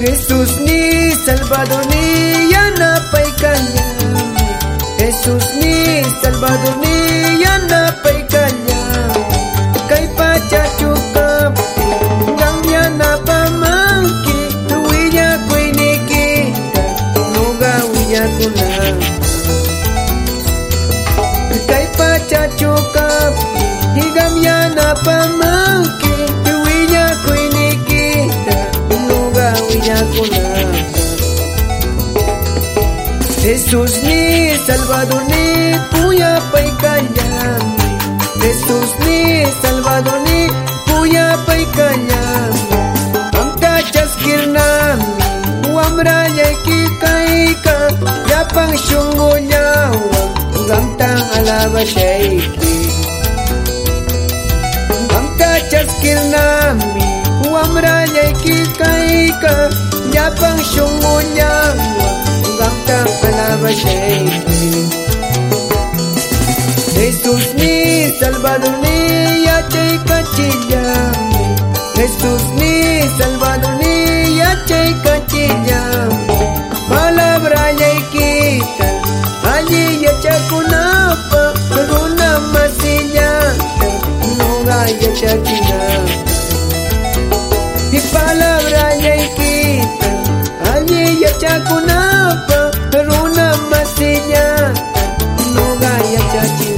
Jesús ni Salvador ni yanapay kanyami Jesús ni Salvador ni yanapay kanyami Kay pachachukap Gamyana pamangki Tuwiya ko'y nikita Nuga ko na Kay Jesús ni Salvador ni Puya pa'y kanyami Jesús ni Salvador ni Puya pa'y kanyami Ang kachaskir nami Wamra niya kikaika Yapang niya Gantang alaba shaiki Ang kachaskir nami Wamra niya kikaika Yapang syunggo Jesús mi Salvador ni ya te cachilla. Jesús mi Salvador ni ya te cachilla. Palabra ya quita allí ya chacunapa por una masilla. No ga gaya chacunapa y palabra ya quita allí ya chacunapa por una masilla. No ga gaya chacunapa